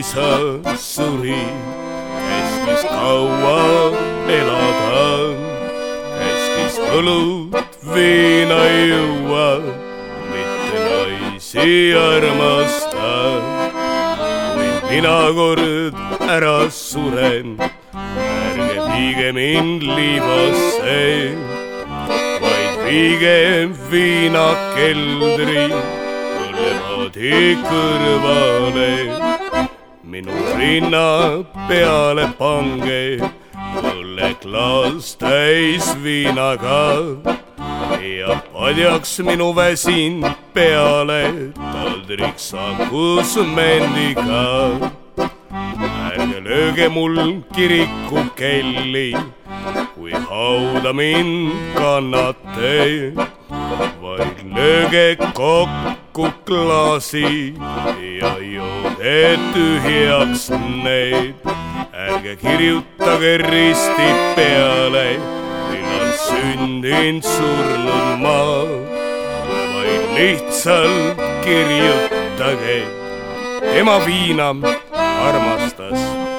isa suri, käskis kaua elada, käskis õlut viina juua, mitte naisi armasta. kui mina kord ära suren, ärge viige mind liivasse, vaid viige viinakeldri põlvadi kõrvale. minu rinna peale pange õlleklaas täis viinaga ja padjaks minu väsin peale taldrik sakus mendiga. ärge lööge mul kirikukelli, kui hauda mind kannate, vaid lööge kokku klaasi ja jooge tühjaks need. ärge kirjutage risti peale, millal sündinud surnud ma, vaid lihtsalt kirjutage tema viina armastas